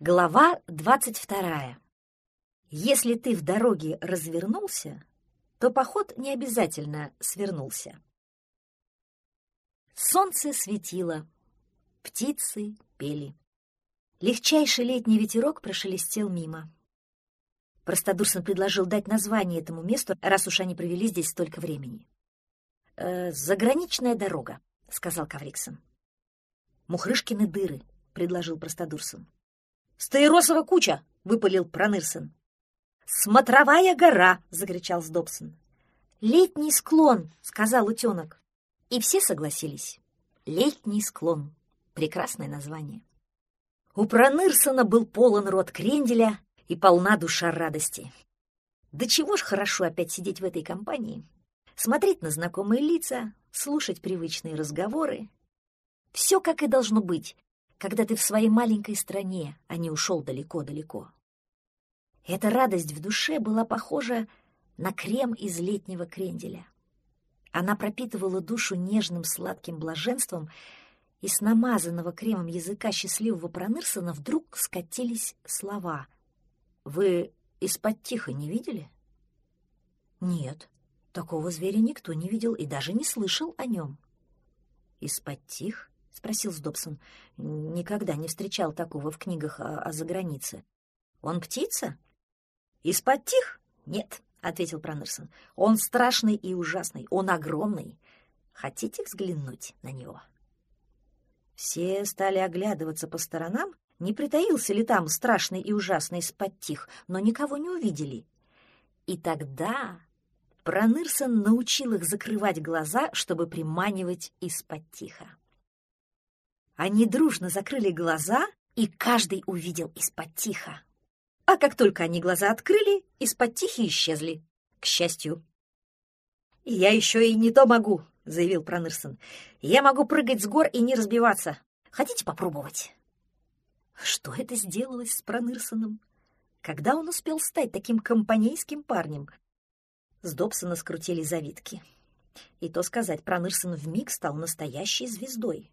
Глава двадцать вторая. Если ты в дороге развернулся, то поход не обязательно свернулся. Солнце светило, птицы пели. Легчайший летний ветерок прошелестел мимо. Простодурсон предложил дать название этому месту, раз уж они провели здесь столько времени. «Э, «Заграничная дорога», — сказал Кавриксон. «Мухрышкины дыры», — предложил Простодурсон. «Стаиросова куча!» — выпалил Пронырсон. «Смотровая гора!» — закричал Сдобсон. «Летний склон!» — сказал утенок. И все согласились. «Летний склон» — прекрасное название. У Пронырсона был полон рот кренделя и полна душа радости. Да чего ж хорошо опять сидеть в этой компании, смотреть на знакомые лица, слушать привычные разговоры. Все как и должно быть, когда ты в своей маленькой стране, а не ушел далеко-далеко. Эта радость в душе была похожа на крем из летнего кренделя. Она пропитывала душу нежным сладким блаженством, и с намазанного кремом языка счастливого Пронырсона вдруг скатились слова. «Вы из-под тихо не видели?» «Нет, такого зверя никто не видел и даже не слышал о нем». «Из-под тих?» — спросил Сдобсон. «Никогда не встречал такого в книгах о, о загранице. Он птица?» «Из-под тих? Нет», — ответил Пронырсон. «Он страшный и ужасный, он огромный. Хотите взглянуть на него?» Все стали оглядываться по сторонам, не притаился ли там страшный и ужасный из-под тих, но никого не увидели. И тогда Пронырсон научил их закрывать глаза, чтобы приманивать из-под тиха. Они дружно закрыли глаза, и каждый увидел из-под тиха. А как только они глаза открыли, из-под тихи исчезли. К счастью. «Я еще и не то могу», — заявил Пронырсон. «Я могу прыгать с гор и не разбиваться. Хотите попробовать?» Что это сделалось с Пронырсоном? Когда он успел стать таким компанейским парнем? С Добсона скрутили завитки. И то сказать, Пронырсон вмиг стал настоящей звездой.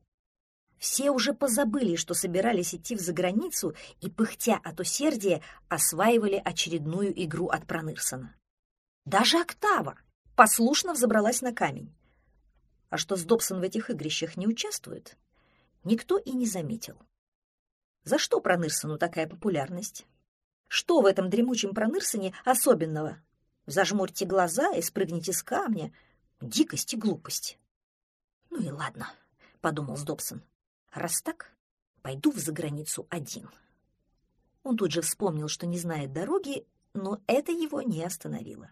Все уже позабыли, что собирались идти в заграницу и, пыхтя от усердия, осваивали очередную игру от Пронырсона. Даже Октава послушно взобралась на камень. А что Сдобсон в этих игрищах не участвует, никто и не заметил. За что Пронырсону такая популярность? Что в этом дремучем Пронырсоне особенного? Зажмурьте глаза и спрыгните с камня. Дикость и глупость. Ну и ладно, — подумал Сдобсон. Раз так, пойду в заграницу один. Он тут же вспомнил, что не знает дороги, но это его не остановило.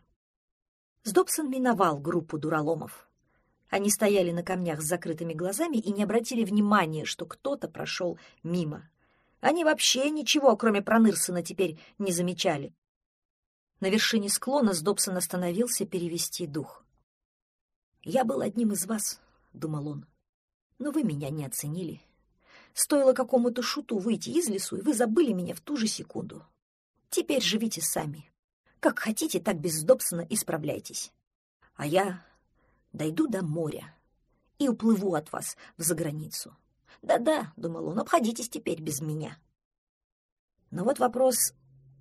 Сдобсон миновал группу дураломов. Они стояли на камнях с закрытыми глазами и не обратили внимания, что кто-то прошел мимо. Они вообще ничего, кроме Пронырсона, теперь не замечали. На вершине склона Сдобсон остановился перевести дух. «Я был одним из вас», — думал он, — «но вы меня не оценили. Стоило какому-то шуту выйти из лесу, и вы забыли меня в ту же секунду. Теперь живите сами. Как хотите, так без Добсона исправляйтесь. А я дойду до моря и уплыву от вас в заграницу. Да-да, — думал он, — обходитесь теперь без меня. Но вот вопрос,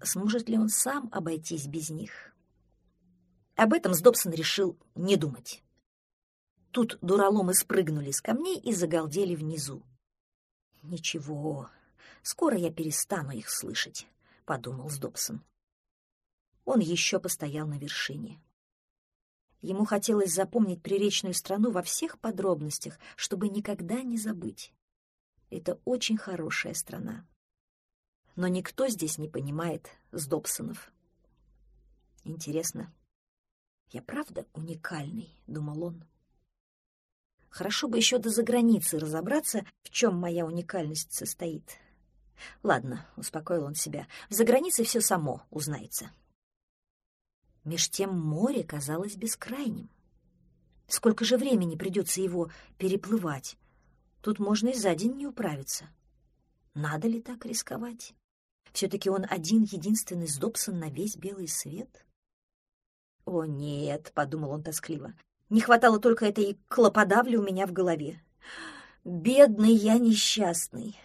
сможет ли он сам обойтись без них? Об этом Сдобсон решил не думать. Тут дураломы спрыгнули с камней и загалдели внизу. «Ничего, скоро я перестану их слышать», — подумал Сдобсон. Он еще постоял на вершине. Ему хотелось запомнить приречную страну во всех подробностях, чтобы никогда не забыть. Это очень хорошая страна. Но никто здесь не понимает Сдобсонов. Интересно, я правда уникальный, — думал он. Хорошо бы еще до заграницы разобраться, в чем моя уникальность состоит. Ладно, — успокоил он себя, — за границей все само узнается. Меж тем море казалось бескрайним. Сколько же времени придется его переплывать? Тут можно и за день не управиться. Надо ли так рисковать? Все-таки он один-единственный Сдобсон на весь белый свет. «О, нет», — подумал он тоскливо, не хватало только этой клоподавли у меня в голове. Бедный я несчастный.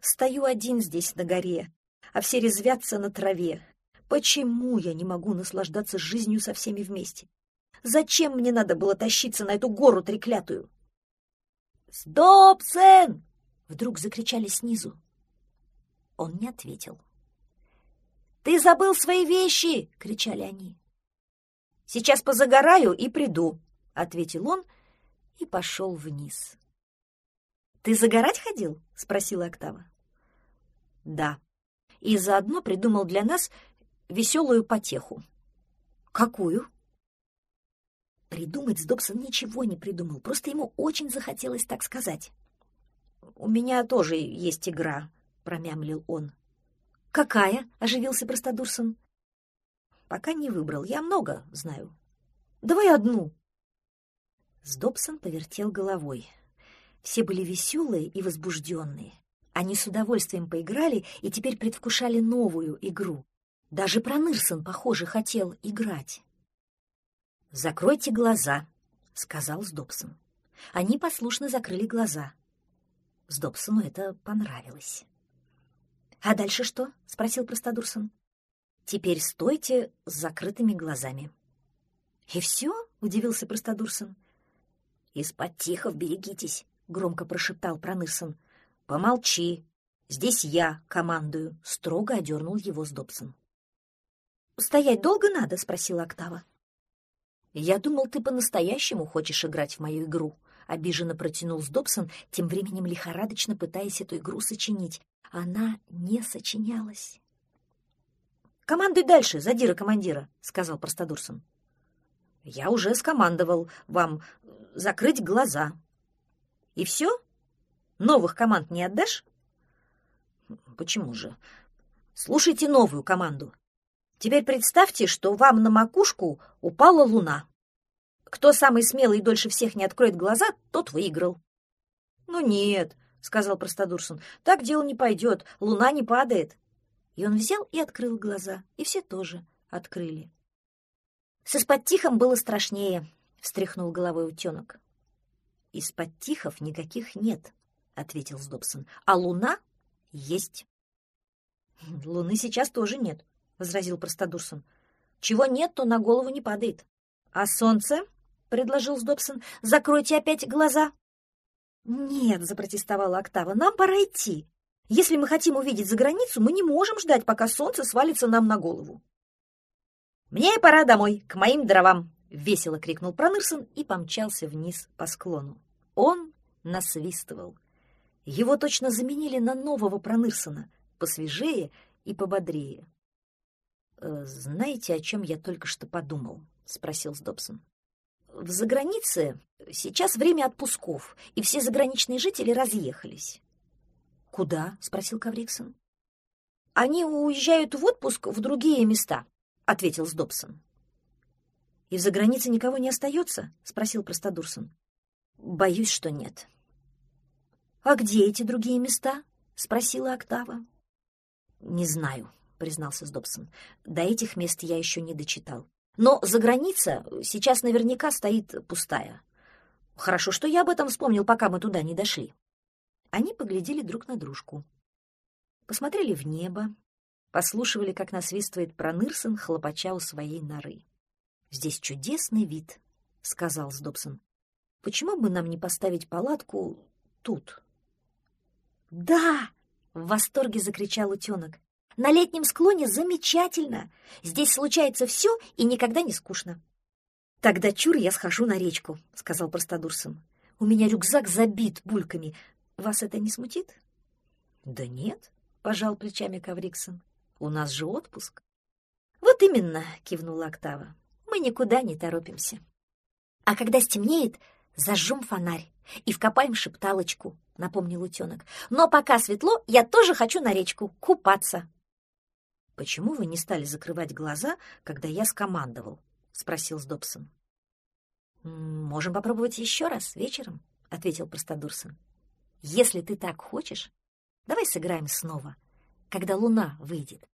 Стою один здесь на горе, а все резвятся на траве. Почему я не могу наслаждаться жизнью со всеми вместе? Зачем мне надо было тащиться на эту гору треклятую? «Сдобсен!» — вдруг закричали снизу. Он не ответил. «Ты забыл свои вещи!» — кричали они. «Сейчас позагораю и приду», — ответил он и пошел вниз. «Ты загорать ходил?» — спросила Октава. «Да. И заодно придумал для нас веселую потеху». «Какую?» Придумать Сдобсон ничего не придумал, просто ему очень захотелось так сказать. «У меня тоже есть игра», — промямлил он. «Какая?» — оживился Простодурсон. «Пока не выбрал. Я много знаю. Давай одну». Сдобсон повертел головой. Все были веселые и возбужденные. Они с удовольствием поиграли и теперь предвкушали новую игру. Даже Пронырсон, похоже, хотел играть. «Закройте глаза», — сказал Сдобсон. Они послушно закрыли глаза. Сдобсону это понравилось. «А дальше что?» — спросил Простодурсон. «Теперь стойте с закрытыми глазами». «И все?» — удивился Простодурсон. «Из-под тихов берегитесь», — громко прошептал Пронырсон. «Помолчи. Здесь я командую», — строго одернул его Сдобсон. «Стоять долго надо?» — спросила Октава. «Я думал, ты по-настоящему хочешь играть в мою игру», — обиженно протянул Сдобсон, тем временем лихорадочно пытаясь эту игру сочинить. Она не сочинялась. «Командуй дальше, задира командира», — сказал Простодурсон. «Я уже скомандовал вам закрыть глаза». «И все? Новых команд не отдашь?» «Почему же? Слушайте новую команду. Теперь представьте, что вам на макушку упала луна. Кто самый смелый и дольше всех не откроет глаза, тот выиграл. Ну нет, — сказал Простодурсон. — Так дело не пойдет, луна не падает. И он взял и открыл глаза, и все тоже открыли. С из-под тихом было страшнее, — встряхнул головой утенок. — Из-под тихов никаких нет, — ответил Сдобсон. — А луна есть. — Луны сейчас тоже нет, — возразил Простодурсон. — Чего нет, то на голову не падает. — А солнце? — предложил Сдобсон. — Закройте опять глаза. «Нет», — запротестовала Октава, — «нам пора идти. Если мы хотим увидеть за границу, мы не можем ждать, пока солнце свалится нам на голову». «Мне пора домой, к моим дровам», — весело крикнул Пронырсон и помчался вниз по склону. Он насвистывал. Его точно заменили на нового Пронырсона, посвежее и пободрее. «Э, «Знаете, о чем я только что подумал?» — спросил Сдобсон. В загранице сейчас время отпусков, и все заграничные жители разъехались. «Куда?» — спросил Кавриксон. «Они уезжают в отпуск в другие места», — ответил Сдобсон. «И в загранице никого не остается?» — спросил Простодурсон. «Боюсь, что нет». «А где эти другие места?» — спросила Октава. «Не знаю», — признался Сдобсон. «До этих мест я еще не дочитал. Но за граница сейчас наверняка стоит пустая. Хорошо, что я об этом вспомнил, пока мы туда не дошли. Они поглядели друг на дружку. Посмотрели в небо, послушивали, как насвистывает Пронырсон, хлопача у своей норы. «Здесь чудесный вид», — сказал Сдобсон. «Почему бы нам не поставить палатку тут?» «Да!» — в восторге закричал утенок. На летнем склоне замечательно. Здесь случается все и никогда не скучно. Тогда чур я схожу на речку, сказал Простодурсон. У меня рюкзак забит бульками. Вас это не смутит? Да нет, пожал плечами Кавриксон. У нас же отпуск. Вот именно, кивнула Октава. Мы никуда не торопимся. А когда стемнеет, зажжем фонарь и вкопаем шепталочку, напомнил утенок. Но пока светло, я тоже хочу на речку купаться. «Почему вы не стали закрывать глаза, когда я скомандовал?» — спросил Сдобсон. «Можем попробовать еще раз, вечером», — ответил Простодурсон. «Если ты так хочешь, давай сыграем снова, когда луна выйдет.